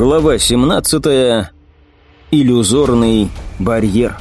Глава 17. Иллюзорный барьер.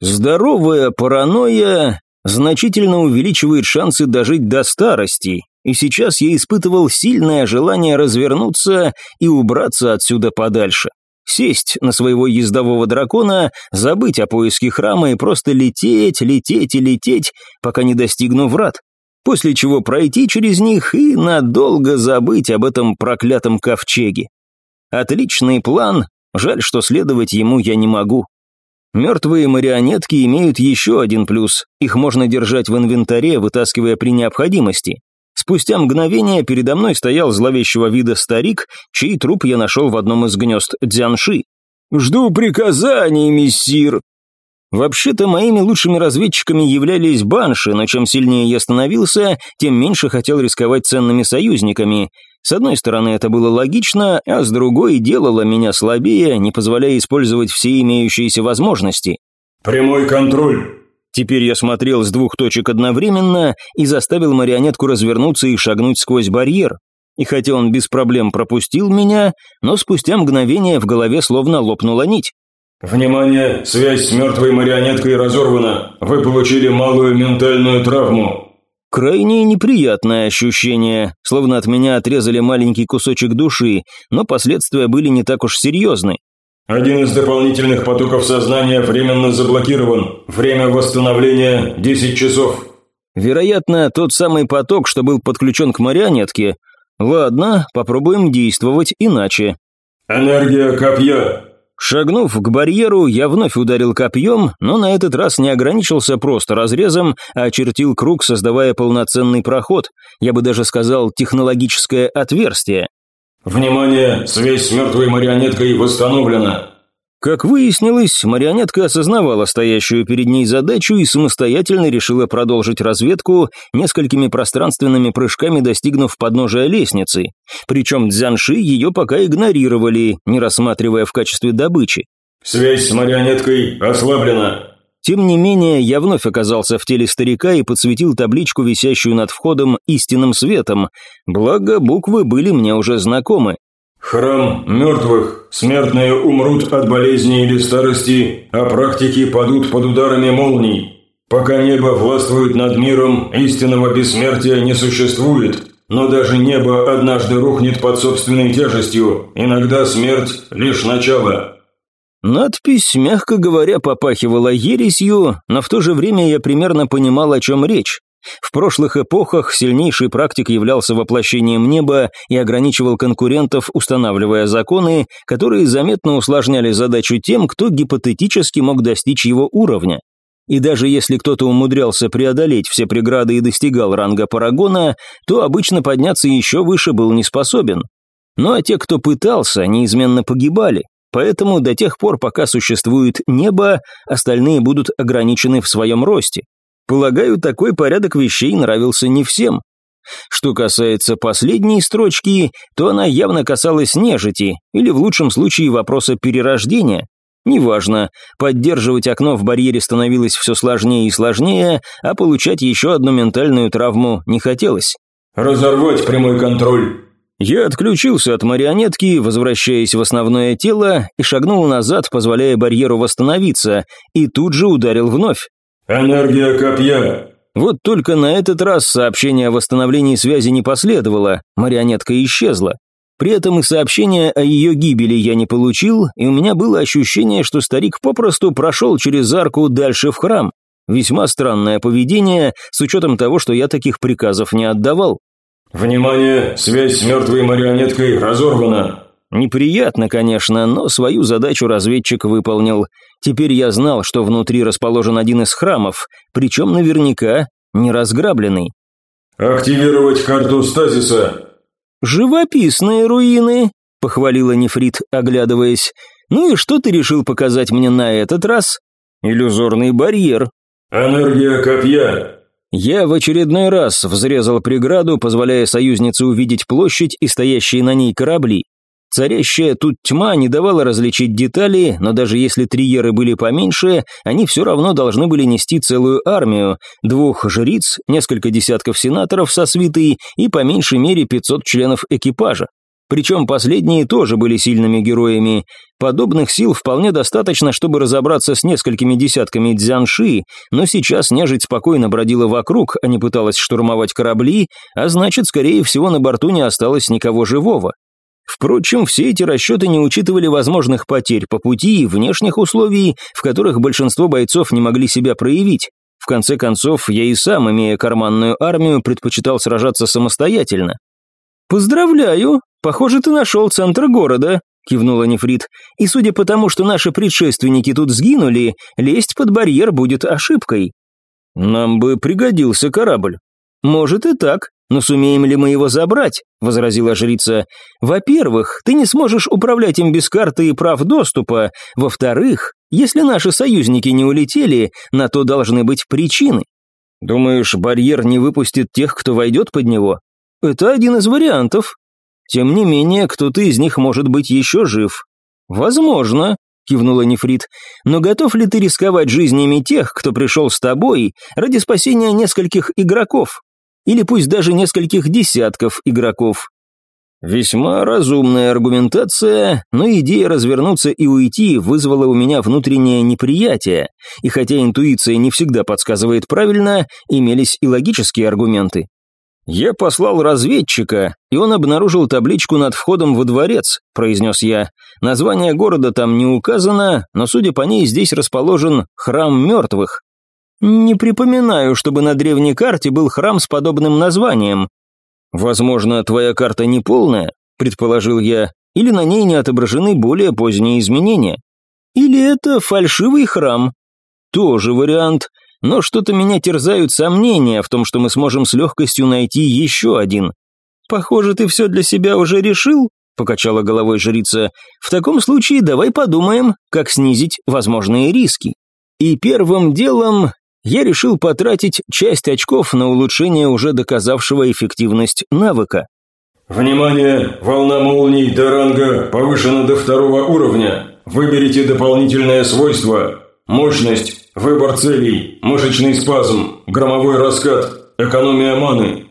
Здоровая паранойя значительно увеличивает шансы дожить до старости, и сейчас я испытывал сильное желание развернуться и убраться отсюда подальше. Сесть на своего ездового дракона, забыть о поиске храма и просто лететь, лететь и лететь, пока не достигну врат после чего пройти через них и надолго забыть об этом проклятом ковчеге. Отличный план, жаль, что следовать ему я не могу. Мертвые марионетки имеют еще один плюс, их можно держать в инвентаре, вытаскивая при необходимости. Спустя мгновение передо мной стоял зловещего вида старик, чей труп я нашел в одном из гнезд Дзянши. «Жду приказаний, мессир», Вообще-то моими лучшими разведчиками являлись банши, но чем сильнее я становился, тем меньше хотел рисковать ценными союзниками. С одной стороны, это было логично, а с другой делало меня слабее, не позволяя использовать все имеющиеся возможности. «Прямой контроль!» Теперь я смотрел с двух точек одновременно и заставил марионетку развернуться и шагнуть сквозь барьер. И хотя он без проблем пропустил меня, но спустя мгновение в голове словно лопнула нить. «Внимание! Связь с мертвой марионеткой разорвана. Вы получили малую ментальную травму». Крайне неприятное ощущение, словно от меня отрезали маленький кусочек души, но последствия были не так уж серьезны. Один из дополнительных потоков сознания временно заблокирован. Время восстановления 10 часов. Вероятно, тот самый поток, что был подключен к марионетке. Ладно, попробуем действовать иначе. Энергия копья. Шагнув к барьеру, я вновь ударил копьем, но на этот раз не ограничился просто разрезом, а очертил круг, создавая полноценный проход, я бы даже сказал технологическое отверстие. «Внимание! Связь с мертвой марионеткой восстановлена!» Как выяснилось, марионетка осознавала стоящую перед ней задачу и самостоятельно решила продолжить разведку, несколькими пространственными прыжками достигнув подножия лестницы. Причем дзянши ее пока игнорировали, не рассматривая в качестве добычи. «Связь с марионеткой ослаблена», тем не менее, я вновь оказался в теле старика и подсветил табличку, висящую над входом, истинным светом, благо буквы были мне уже знакомы. Храм мертвых. Смертные умрут от болезни или старости, а практики падут под ударами молний. Пока небо властвует над миром, истинного бессмертия не существует. Но даже небо однажды рухнет под собственной тяжестью. Иногда смерть – лишь начало. Надпись, мягко говоря, попахивала ересью, но в то же время я примерно понимал, о чем речь. В прошлых эпохах сильнейший практик являлся воплощением неба и ограничивал конкурентов, устанавливая законы, которые заметно усложняли задачу тем, кто гипотетически мог достичь его уровня. И даже если кто-то умудрялся преодолеть все преграды и достигал ранга парагона, то обычно подняться еще выше был не способен. Ну а те, кто пытался, неизменно погибали. Поэтому до тех пор, пока существует небо, остальные будут ограничены в своем росте. Полагаю, такой порядок вещей нравился не всем. Что касается последней строчки, то она явно касалась нежити, или в лучшем случае вопроса перерождения. Неважно, поддерживать окно в барьере становилось все сложнее и сложнее, а получать еще одну ментальную травму не хотелось. «Разорвать прямой контроль!» Я отключился от марионетки, возвращаясь в основное тело, и шагнул назад, позволяя барьеру восстановиться, и тут же ударил вновь. «Энергия копья!» Вот только на этот раз сообщение о восстановлении связи не последовало, марионетка исчезла. При этом и сообщения о ее гибели я не получил, и у меня было ощущение, что старик попросту прошел через арку дальше в храм. Весьма странное поведение, с учетом того, что я таких приказов не отдавал. «Внимание! Связь с мертвой марионеткой разорвана!» Неприятно, конечно, но свою задачу разведчик выполнил. Теперь я знал, что внутри расположен один из храмов, причем наверняка не разграбленный. «Активировать карту стазиса!» «Живописные руины», — похвалила Нефрит, оглядываясь. «Ну и что ты решил показать мне на этот раз?» «Иллюзорный барьер». «Энергия копья». Я в очередной раз взрезал преграду, позволяя союзнице увидеть площадь и стоящие на ней корабли. Царящая тут тьма не давала различить детали, но даже если триеры были поменьше, они все равно должны были нести целую армию, двух жриц, несколько десятков сенаторов со свитой и по меньшей мере 500 членов экипажа. Причем последние тоже были сильными героями. Подобных сил вполне достаточно, чтобы разобраться с несколькими десятками дзянши, но сейчас нежить спокойно бродила вокруг, а не пыталась штурмовать корабли, а значит, скорее всего, на борту не осталось никого живого. Впрочем, все эти расчеты не учитывали возможных потерь по пути и внешних условий, в которых большинство бойцов не могли себя проявить. В конце концов, я и сам, имея карманную армию, предпочитал сражаться самостоятельно. «Поздравляю! Похоже, ты нашел центр города», — кивнула Нефрит. «И судя по тому, что наши предшественники тут сгинули, лезть под барьер будет ошибкой». «Нам бы пригодился корабль». «Может и так, «Но сумеем ли мы его забрать?» – возразила жрица. «Во-первых, ты не сможешь управлять им без карты и прав доступа. Во-вторых, если наши союзники не улетели, на то должны быть причины. Думаешь, барьер не выпустит тех, кто войдет под него? Это один из вариантов. Тем не менее, кто-то из них может быть еще жив. Возможно, кивнула Нефрит. «Но готов ли ты рисковать жизнями тех, кто пришел с тобой, ради спасения нескольких игроков? Или пусть даже нескольких десятков игроков. Весьма разумная аргументация, но идея развернуться и уйти вызвала у меня внутреннее неприятие, и хотя интуиция не всегда подсказывает правильно, имелись и логические аргументы. «Я послал разведчика, и он обнаружил табличку над входом во дворец», – произнес я. «Название города там не указано, но, судя по ней, здесь расположен храм мертвых. «Не припоминаю, чтобы на древней карте был храм с подобным названием. Возможно, твоя карта не полная, предположил я, или на ней не отображены более поздние изменения. Или это фальшивый храм. Тоже вариант, но что-то меня терзают сомнения в том, что мы сможем с легкостью найти еще один. Похоже, ты все для себя уже решил, покачала головой жрица. В таком случае давай подумаем, как снизить возможные риски. И первым делом я решил потратить часть очков на улучшение уже доказавшего эффективность навыка. «Внимание! Волна молний до ранга повышена до второго уровня. Выберите дополнительное свойство. Мощность, выбор целей, мышечный спазм, громовой раскат, экономия маны».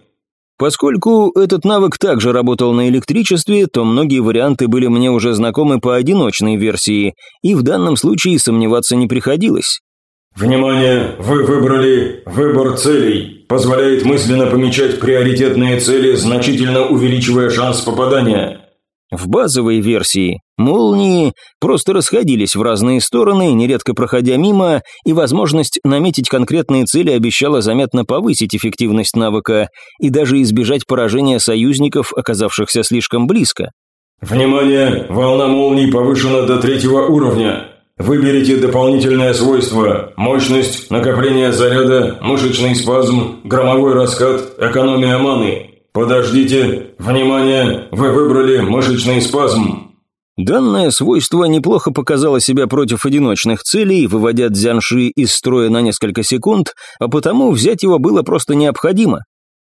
Поскольку этот навык также работал на электричестве, то многие варианты были мне уже знакомы по одиночной версии, и в данном случае сомневаться не приходилось. Внимание! Вы выбрали выбор целей. Позволяет мысленно помечать приоритетные цели, значительно увеличивая шанс попадания. В базовой версии молнии просто расходились в разные стороны, нередко проходя мимо, и возможность наметить конкретные цели обещала заметно повысить эффективность навыка и даже избежать поражения союзников, оказавшихся слишком близко. Внимание! Волна молний повышена до третьего уровня. Выберите дополнительное свойство – мощность, накопление заряда, мышечный спазм, громовой раскат, экономия маны. Подождите, внимание, вы выбрали мышечный спазм. Данное свойство неплохо показало себя против одиночных целей, выводя дзянши из строя на несколько секунд, а потому взять его было просто необходимо.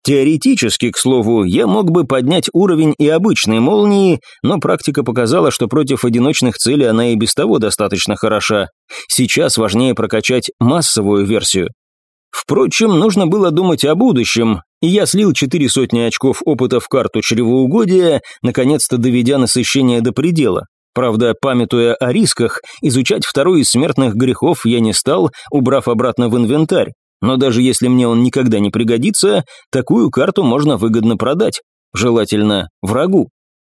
Теоретически, к слову, я мог бы поднять уровень и обычной молнии, но практика показала, что против одиночных целей она и без того достаточно хороша. Сейчас важнее прокачать массовую версию. Впрочем, нужно было думать о будущем, и я слил четыре сотни очков опыта в карту чревоугодия, наконец-то доведя насыщение до предела. Правда, памятуя о рисках, изучать второй из смертных грехов я не стал, убрав обратно в инвентарь. Но даже если мне он никогда не пригодится, такую карту можно выгодно продать. Желательно врагу.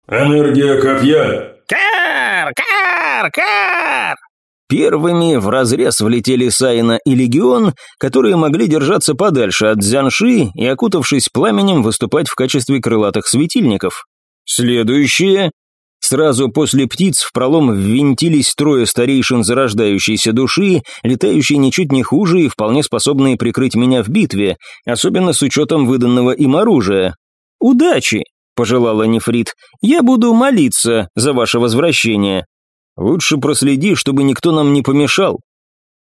«Энергия копья!» «Кар! Кар! Кар!» Первыми в разрез влетели Сайна и Легион, которые могли держаться подальше от Дзянши и, окутавшись пламенем, выступать в качестве крылатых светильников. Следующие Сразу после птиц в пролом ввинтились трое старейшин зарождающейся души, летающие ничуть не хуже и вполне способные прикрыть меня в битве, особенно с учетом выданного им оружия. «Удачи!» – пожелала Нефрит. «Я буду молиться за ваше возвращение. Лучше проследи, чтобы никто нам не помешал».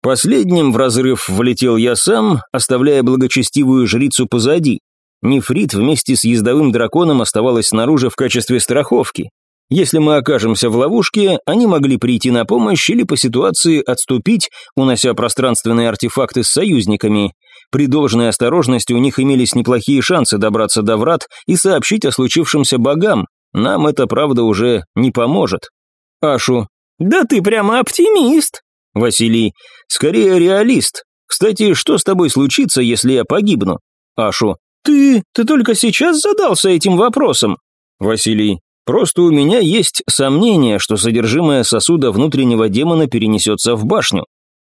Последним в разрыв влетел я сам, оставляя благочестивую жрицу позади. Нефрит вместе с ездовым драконом оставалась снаружи в качестве страховки. Если мы окажемся в ловушке, они могли прийти на помощь или по ситуации отступить, унося пространственные артефакты с союзниками. При должной осторожности у них имелись неплохие шансы добраться до врат и сообщить о случившемся богам. Нам это, правда, уже не поможет. Ашу. Да ты прямо оптимист. Василий. Скорее реалист. Кстати, что с тобой случится, если я погибну? Ашу. Ты, ты только сейчас задался этим вопросом. Василий. Просто у меня есть сомнение, что содержимое сосуда внутреннего демона перенесется в башню.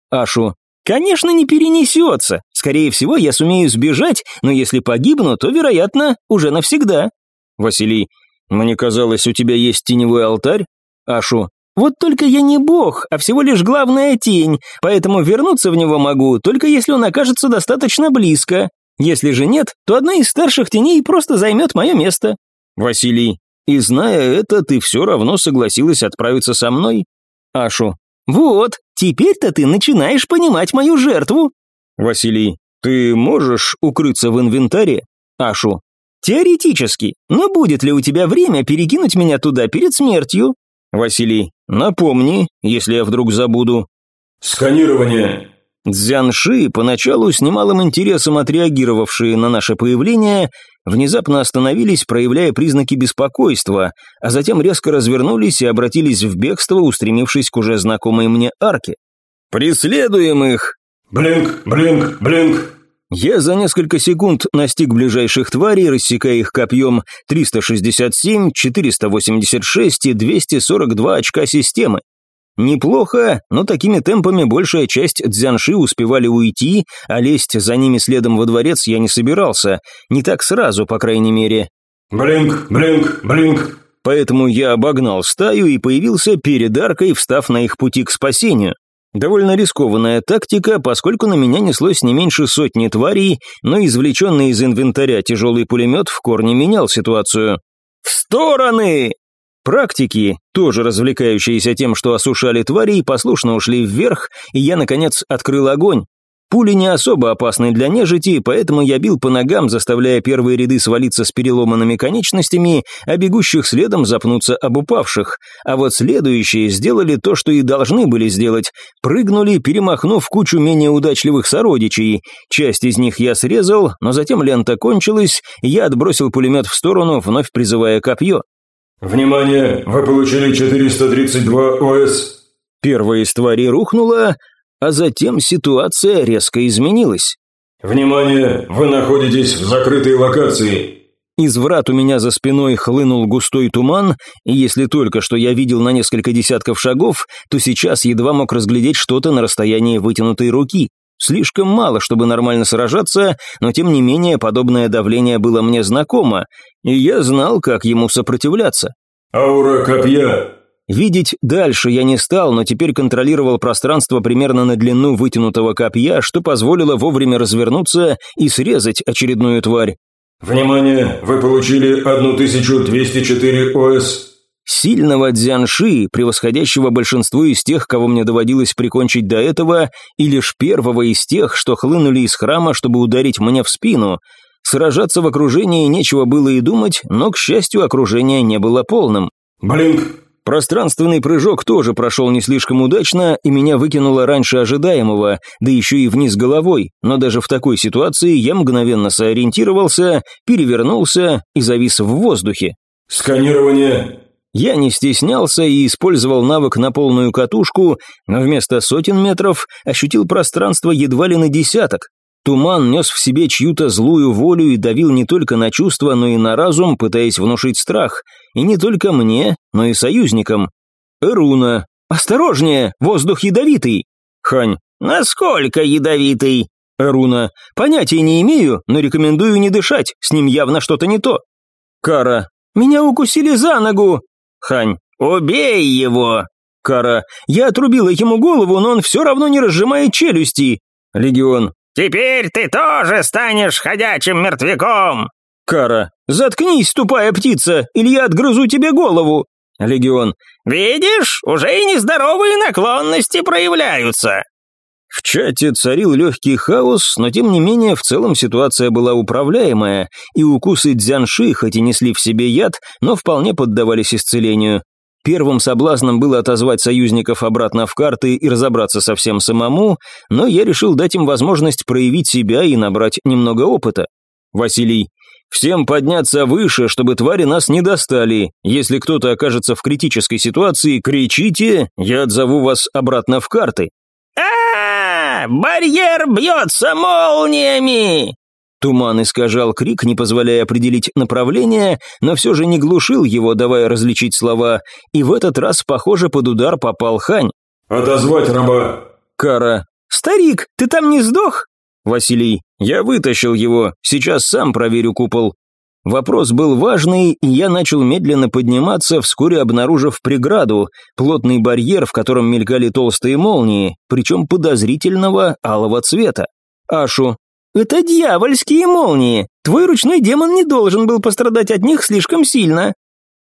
Ашу. Конечно, не перенесется. Скорее всего, я сумею сбежать, но если погибну, то, вероятно, уже навсегда. Василий. Мне казалось, у тебя есть теневой алтарь? Ашу. Вот только я не бог, а всего лишь главная тень, поэтому вернуться в него могу, только если он окажется достаточно близко. Если же нет, то одна из старших теней просто займет мое место. Василий. И зная это, ты все равно согласилась отправиться со мной? Ашу. Вот, теперь-то ты начинаешь понимать мою жертву. Василий. Ты можешь укрыться в инвентаре? Ашу. Теоретически, но будет ли у тебя время перекинуть меня туда перед смертью? Василий. Напомни, если я вдруг забуду. Сканирование. Цзянши, поначалу с немалым интересом отреагировавшие на наше появление, внезапно остановились, проявляя признаки беспокойства, а затем резко развернулись и обратились в бегство, устремившись к уже знакомой мне арке. «Преследуем их!» «Блинк, блинк, блинк!» Я за несколько секунд настиг ближайших тварей, рассекая их копьем 367, 486 и 242 очка системы. Неплохо, но такими темпами большая часть дзянши успевали уйти, а лезть за ними следом во дворец я не собирался, не так сразу, по крайней мере. «Блинк, блинк, блинк!» Поэтому я обогнал стаю и появился перед аркой, встав на их пути к спасению. Довольно рискованная тактика, поскольку на меня неслось не меньше сотни тварей, но извлеченный из инвентаря тяжелый пулемет в корне менял ситуацию. «В стороны!» Практики, тоже развлекающиеся тем, что осушали тварей, послушно ушли вверх, и я, наконец, открыл огонь. Пули не особо опасны для нежити, поэтому я бил по ногам, заставляя первые ряды свалиться с переломанными конечностями, а бегущих следом запнуться об упавших. А вот следующие сделали то, что и должны были сделать. Прыгнули, перемахнув кучу менее удачливых сородичей. Часть из них я срезал, но затем лента кончилась, я отбросил пулемет в сторону, вновь призывая копье. «Внимание! Вы получили 432 ОС!» Первая из тварей рухнула, а затем ситуация резко изменилась. «Внимание! Вы находитесь в закрытой локации!» Из врат у меня за спиной хлынул густой туман, и если только что я видел на несколько десятков шагов, то сейчас едва мог разглядеть что-то на расстоянии вытянутой руки. Слишком мало, чтобы нормально сражаться, но тем не менее подобное давление было мне знакомо, и я знал, как ему сопротивляться. «Аура копья!» Видеть дальше я не стал, но теперь контролировал пространство примерно на длину вытянутого копья, что позволило вовремя развернуться и срезать очередную тварь. «Внимание! Вы получили 1204 ОС!» Сильного дзянши, превосходящего большинство из тех, кого мне доводилось прикончить до этого, и лишь первого из тех, что хлынули из храма, чтобы ударить мне в спину. Сражаться в окружении нечего было и думать, но, к счастью, окружение не было полным. «Блинк!» Пространственный прыжок тоже прошел не слишком удачно, и меня выкинуло раньше ожидаемого, да еще и вниз головой, но даже в такой ситуации я мгновенно сориентировался, перевернулся и завис в воздухе. «Сканирование!» Я не стеснялся и использовал навык на полную катушку, но вместо сотен метров ощутил пространство едва ли на десяток. Туман нес в себе чью-то злую волю и давил не только на чувства, но и на разум, пытаясь внушить страх. И не только мне, но и союзникам. Эруна. «Осторожнее! Воздух ядовитый!» Хань. «Насколько ядовитый?» Эруна. «Понятия не имею, но рекомендую не дышать, с ним явно что-то не то». Кара. «Меня укусили за ногу!» Хань. «Убей его!» Кара. «Я отрубила ему голову, но он все равно не разжимает челюсти!» Легион. «Теперь ты тоже станешь ходячим мертвяком!» Кара. «Заткнись, тупая птица, или я отгрызу тебе голову!» Легион. «Видишь, уже и нездоровые наклонности проявляются!» В чате царил легкий хаос, но тем не менее в целом ситуация была управляемая, и укусы дзянши хоть и несли в себе яд, но вполне поддавались исцелению. Первым соблазном было отозвать союзников обратно в карты и разобраться со всем самому, но я решил дать им возможность проявить себя и набрать немного опыта. Василий, всем подняться выше, чтобы твари нас не достали. Если кто-то окажется в критической ситуации, кричите, я отзову вас обратно в карты. Барьер бьется молниями!» Туман искажал крик, не позволяя определить направление, но все же не глушил его, давая различить слова, и в этот раз, похоже, под удар попал Хань. «Отозвать раба!» Кара. «Старик, ты там не сдох?» Василий. «Я вытащил его, сейчас сам проверю купол». Вопрос был важный, и я начал медленно подниматься, вскоре обнаружив преграду, плотный барьер, в котором мелькали толстые молнии, причем подозрительного алого цвета. Ашу, «Это дьявольские молнии. Твой ручной демон не должен был пострадать от них слишком сильно».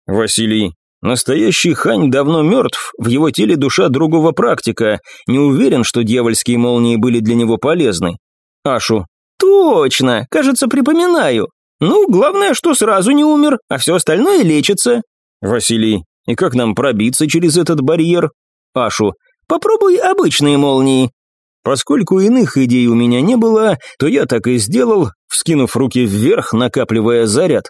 Василий, настоящий Хань давно мертв, в его теле душа другого практика. Не уверен, что дьявольские молнии были для него полезны. Ашу, «Точно, кажется, припоминаю. Ну, главное, что сразу не умер, а все остальное лечится». Василий, и как нам пробиться через этот барьер? Ашу, попробуй обычные молнии. Поскольку иных идей у меня не было, то я так и сделал, вскинув руки вверх, накапливая заряд.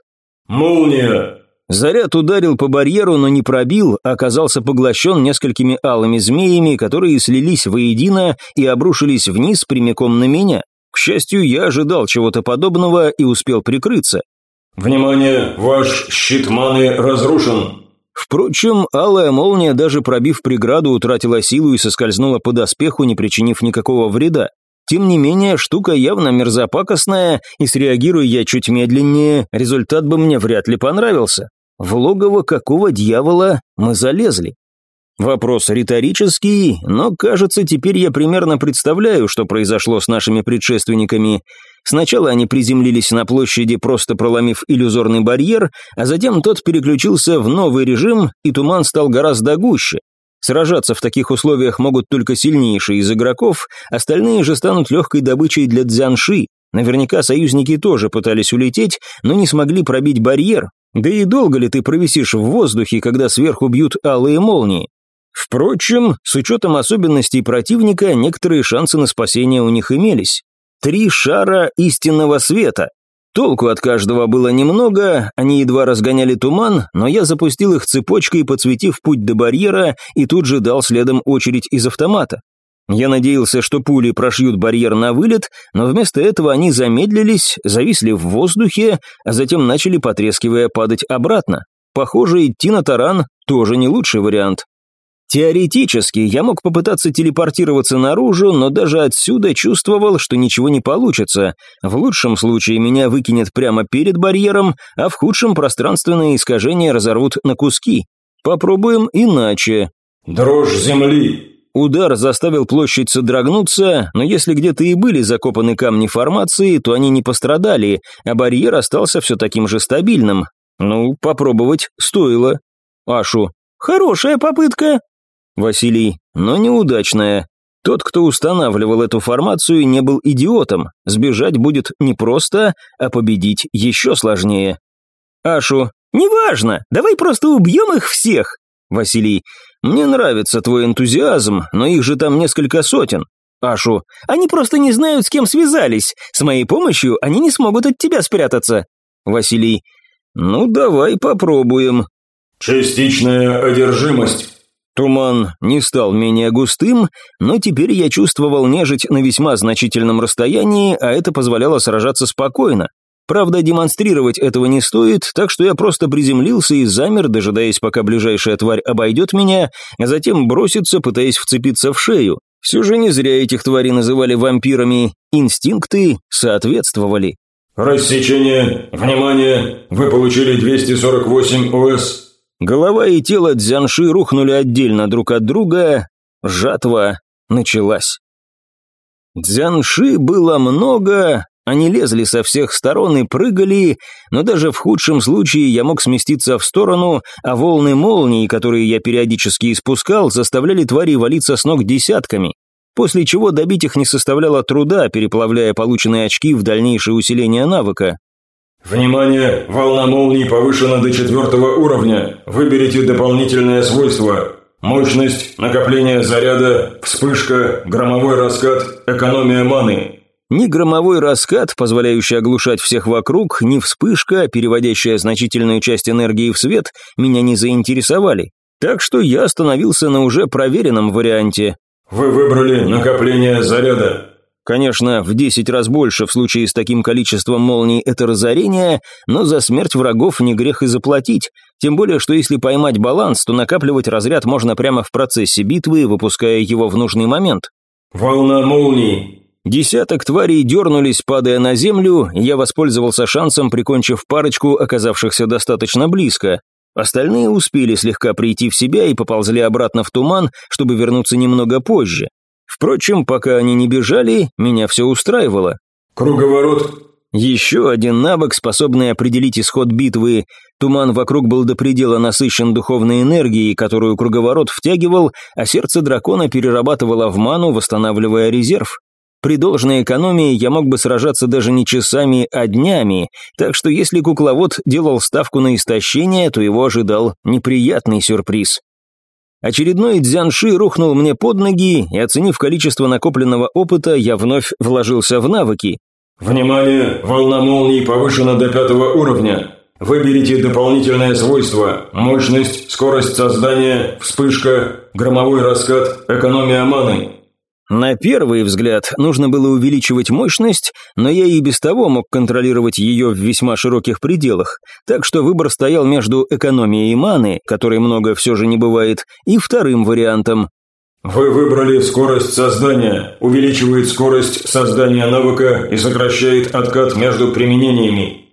«Молния!» Заряд ударил по барьеру, но не пробил, а оказался поглощен несколькими алыми змеями, которые слились воедино и обрушились вниз прямиком на меня. К счастью, я ожидал чего-то подобного и успел прикрыться. «Внимание! Ваш щит маны разрушен!» Впрочем, алая молния, даже пробив преграду, утратила силу и соскользнула по доспеху, не причинив никакого вреда. Тем не менее, штука явно мерзопакостная, и среагируя я чуть медленнее, результат бы мне вряд ли понравился. В логово какого дьявола мы залезли? Вопрос риторический, но, кажется, теперь я примерно представляю, что произошло с нашими предшественниками. Сначала они приземлились на площади, просто проломив иллюзорный барьер, а затем тот переключился в новый режим, и туман стал гораздо гуще. Сражаться в таких условиях могут только сильнейшие из игроков, остальные же станут легкой добычей для дзянши. Наверняка союзники тоже пытались улететь, но не смогли пробить барьер. Да и долго ли ты провисишь в воздухе, когда сверху бьют алые молнии? Впрочем, с учетом особенностей противника, некоторые шансы на спасение у них имелись. Три шара истинного света. Толку от каждого было немного, они едва разгоняли туман, но я запустил их цепочкой, подсветив путь до барьера, и тут же дал следом очередь из автомата. Я надеялся, что пули прошьют барьер на вылет, но вместо этого они замедлились, зависли в воздухе, а затем начали, потрескивая, падать обратно. Похоже, идти на таран тоже не лучший вариант. Теоретически я мог попытаться телепортироваться наружу, но даже отсюда чувствовал, что ничего не получится. В лучшем случае меня выкинет прямо перед барьером, а в худшем пространственные искажения разорвут на куски. Попробуем иначе. «Дрожь земли!» Удар заставил площадь содрогнуться, но если где-то и были закопаны камни формации, то они не пострадали, а барьер остался все таким же стабильным. Ну, попробовать стоило. Ашу. «Хорошая попытка», Василий, но неудачная. Тот, кто устанавливал эту формацию, не был идиотом. Сбежать будет непросто, а победить еще сложнее. Ашу, неважно, давай просто убьем их всех. Василий, мне нравится твой энтузиазм, но их же там несколько сотен. Ашу, они просто не знают, с кем связались. С моей помощью они не смогут от тебя спрятаться. Василий, ну давай попробуем. Частичная одержимость. Туман не стал менее густым, но теперь я чувствовал нежить на весьма значительном расстоянии, а это позволяло сражаться спокойно. Правда, демонстрировать этого не стоит, так что я просто приземлился и замер, дожидаясь, пока ближайшая тварь обойдет меня, а затем бросится, пытаясь вцепиться в шею. Все же не зря этих тварей называли вампирами, инстинкты соответствовали. «Рассечение! Внимание! Вы получили 248 ОС!» Голова и тело Дзянши рухнули отдельно друг от друга. Жатва началась. Дзянши было много, они лезли со всех сторон и прыгали, но даже в худшем случае я мог сместиться в сторону, а волны молний, которые я периодически испускал, заставляли твари валиться с ног десятками. после чего добить их не составляло труда, переплавляя полученные очки в дальнейшее усиление навыка. «Внимание! Волна молний повышена до четвертого уровня. Выберите дополнительное свойство. Мощность, накопление заряда, вспышка, громовой раскат, экономия маны». Ни громовой раскат, позволяющий оглушать всех вокруг, ни вспышка, переводящая значительную часть энергии в свет, меня не заинтересовали. Так что я остановился на уже проверенном варианте. «Вы выбрали накопление заряда. Конечно, в 10 раз больше в случае с таким количеством молний это разорение, но за смерть врагов не грех и заплатить. Тем более, что если поймать баланс, то накапливать разряд можно прямо в процессе битвы, выпуская его в нужный момент. «Волна молний!» Десяток тварей дернулись, падая на землю, я воспользовался шансом, прикончив парочку, оказавшихся достаточно близко. Остальные успели слегка прийти в себя и поползли обратно в туман, чтобы вернуться немного позже. Впрочем, пока они не бежали, меня все устраивало. «Круговорот!» Еще один навык, способный определить исход битвы. Туман вокруг был до предела насыщен духовной энергией, которую круговорот втягивал, а сердце дракона перерабатывало в ману, восстанавливая резерв. При должной экономии я мог бы сражаться даже не часами, а днями, так что если кукловод делал ставку на истощение, то его ожидал неприятный сюрприз. Очередной дзянши рухнул мне под ноги, и оценив количество накопленного опыта, я вновь вложился в навыки. «Внимание! Волна молний повышена до пятого уровня. Выберите дополнительное свойство – мощность, скорость создания, вспышка, громовой раскат, экономия маны». На первый взгляд нужно было увеличивать мощность, но я и без того мог контролировать ее в весьма широких пределах, так что выбор стоял между экономией маны, которой много все же не бывает, и вторым вариантом. Вы выбрали скорость создания, увеличивает скорость создания навыка и сокращает откат между применениями.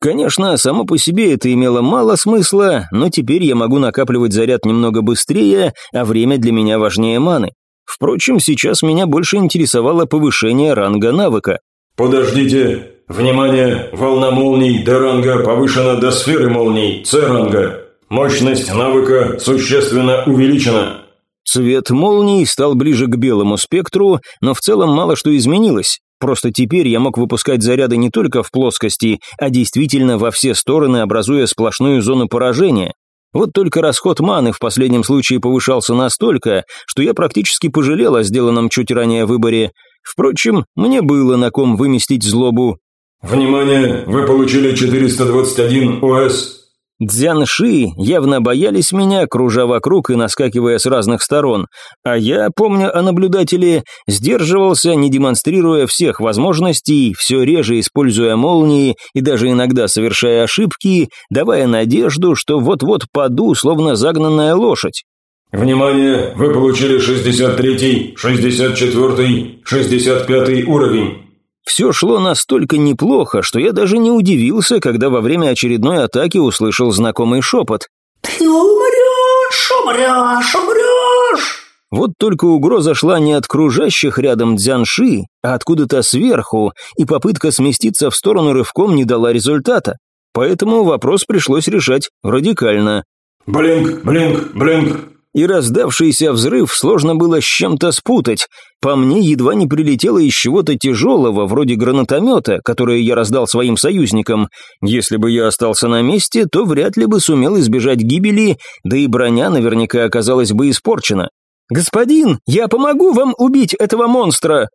Конечно, само по себе это имело мало смысла, но теперь я могу накапливать заряд немного быстрее, а время для меня важнее маны. Впрочем, сейчас меня больше интересовало повышение ранга навыка. «Подождите! Внимание! Волна молний до ранга повышена до сферы молний С-ранга. Мощность навыка существенно увеличена». Цвет молний стал ближе к белому спектру, но в целом мало что изменилось. Просто теперь я мог выпускать заряды не только в плоскости, а действительно во все стороны, образуя сплошную зону поражения. Вот только расход маны в последнем случае повышался настолько, что я практически пожалел о сделанном чуть ранее выборе. Впрочем, мне было на ком выместить злобу. «Внимание! Вы получили 421 ОС!» Дзянши явно боялись меня, кружа вокруг и наскакивая с разных сторон, а я, помня о наблюдателе, сдерживался, не демонстрируя всех возможностей, все реже используя молнии и даже иногда совершая ошибки, давая надежду, что вот-вот паду, словно загнанная лошадь. «Внимание! Вы получили 63-й, 64-й, 65-й уровень!» Все шло настолько неплохо, что я даже не удивился, когда во время очередной атаки услышал знакомый шепот. «Ты умрешь, умрешь, умрешь!» Вот только угроза шла не от кружащих рядом дзянши, а откуда-то сверху, и попытка сместиться в сторону рывком не дала результата. Поэтому вопрос пришлось решать радикально. «Блинк, блинк, блинк!» И раздавшийся взрыв сложно было с чем-то спутать. По мне едва не прилетело из чего-то тяжелого, вроде гранатомета, которое я раздал своим союзникам. Если бы я остался на месте, то вряд ли бы сумел избежать гибели, да и броня наверняка оказалась бы испорчена. «Господин, я помогу вам убить этого монстра!»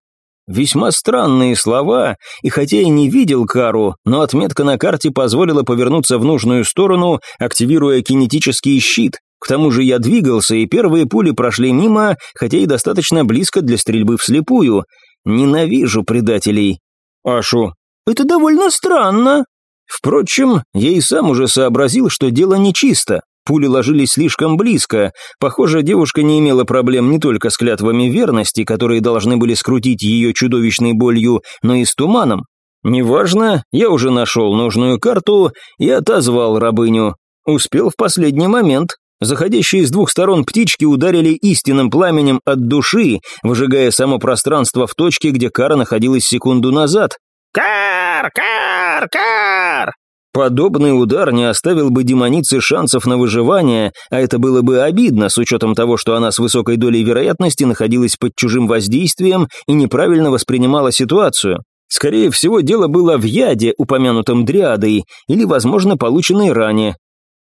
Весьма странные слова, и хотя я не видел Кару, но отметка на карте позволила повернуться в нужную сторону, активируя кинетический щит. К тому же я двигался, и первые пули прошли мимо, хотя и достаточно близко для стрельбы вслепую. Ненавижу предателей. Ашу, это довольно странно. Впрочем, я и сам уже сообразил, что дело нечисто. Пули ложились слишком близко. Похоже, девушка не имела проблем не только с клятвами верности, которые должны были скрутить ее чудовищной болью, но и с туманом. Неважно, я уже нашел нужную карту и отозвал рабыню. Успел в последний момент. Заходящие с двух сторон птички ударили истинным пламенем от души, выжигая само пространство в точке, где Кара находилась секунду назад. «Кар! Кар! Кар!» Подобный удар не оставил бы демонице шансов на выживание, а это было бы обидно с учетом того, что она с высокой долей вероятности находилась под чужим воздействием и неправильно воспринимала ситуацию. Скорее всего, дело было в яде, упомянутом дриадой, или, возможно, полученной ранее.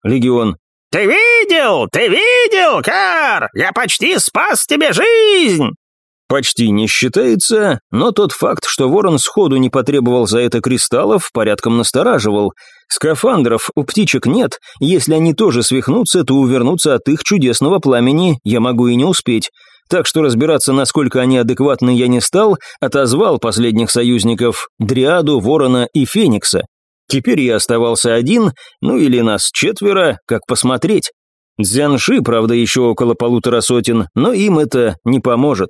Легион. «Ты видел? Ты видел, Кар? Я почти спас тебе жизнь!» Почти не считается, но тот факт, что ворон сходу не потребовал за это кристаллов, порядком настораживал. Скафандров у птичек нет, если они тоже свихнутся, то увернуться от их чудесного пламени я могу и не успеть. Так что разбираться, насколько они адекватны, я не стал, отозвал последних союзников – Дриаду, Ворона и Феникса. Теперь я оставался один, ну или нас четверо, как посмотреть. Дзянши, правда, еще около полутора сотен, но им это не поможет.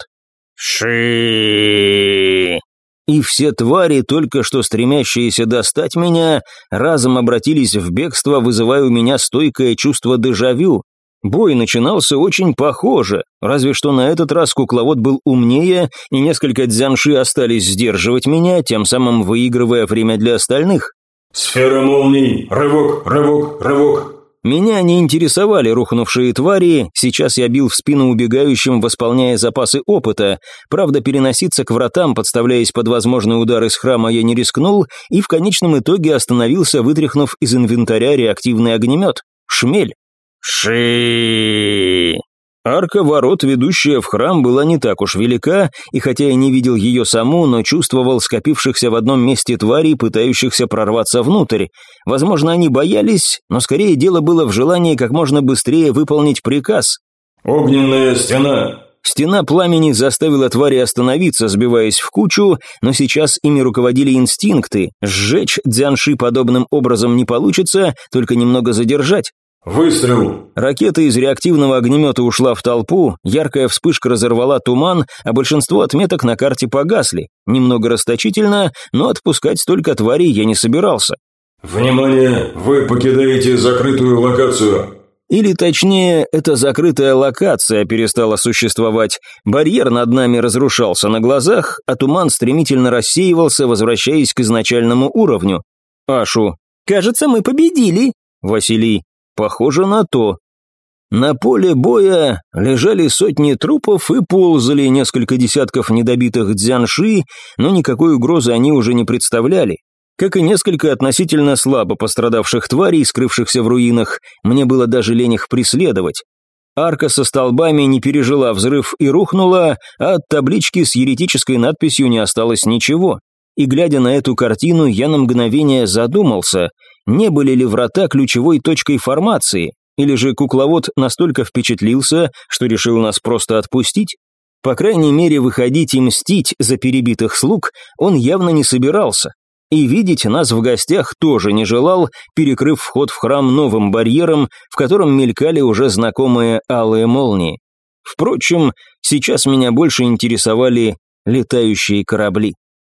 Ши. И все твари, только что стремящиеся достать меня, разом обратились в бегство, вызывая у меня стойкое чувство дежавю. Бой начинался очень похоже, разве что на этот раз кукловод был умнее, и несколько дзянши остались сдерживать меня, тем самым выигрывая время для остальных. «Сфера молний! Рывок, рывок, рывок!» Меня не интересовали рухнувшие твари, сейчас я бил в спину убегающим, восполняя запасы опыта. Правда, переноситься к вратам, подставляясь под возможный удар из храма, я не рискнул, и в конечном итоге остановился, вытряхнув из инвентаря реактивный огнемет. Шмель. Ши. Арка ворот, ведущая в храм, была не так уж велика, и хотя я не видел ее саму, но чувствовал скопившихся в одном месте тварей, пытающихся прорваться внутрь. Возможно, они боялись, но скорее дело было в желании как можно быстрее выполнить приказ. «Огненная стена!» Стена пламени заставила твари остановиться, сбиваясь в кучу, но сейчас ими руководили инстинкты. Сжечь дзянши подобным образом не получится, только немного задержать. «Выстрел!» Ракета из реактивного огнемета ушла в толпу, яркая вспышка разорвала туман, а большинство отметок на карте погасли. Немного расточительно, но отпускать столько тварей я не собирался. «Внимание! Вы покидаете закрытую локацию!» Или точнее, эта закрытая локация перестала существовать. Барьер над нами разрушался на глазах, а туман стремительно рассеивался, возвращаясь к изначальному уровню. Ашу. «Кажется, мы победили!» Василий. Похоже на то. На поле боя лежали сотни трупов и ползали несколько десятков недобитых дзянши, но никакой угрозы они уже не представляли. Как и несколько относительно слабо пострадавших тварей, скрывшихся в руинах, мне было даже лень их преследовать. Арка со столбами не пережила взрыв и рухнула, а от таблички с еретической надписью не осталось ничего. И глядя на эту картину, я на мгновение задумался, не были ли врата ключевой точкой формации, или же кукловод настолько впечатлился, что решил нас просто отпустить? По крайней мере, выходить и мстить за перебитых слуг он явно не собирался. И видеть нас в гостях тоже не желал, перекрыв вход в храм новым барьером, в котором мелькали уже знакомые алые молнии. Впрочем, сейчас меня больше интересовали летающие корабли.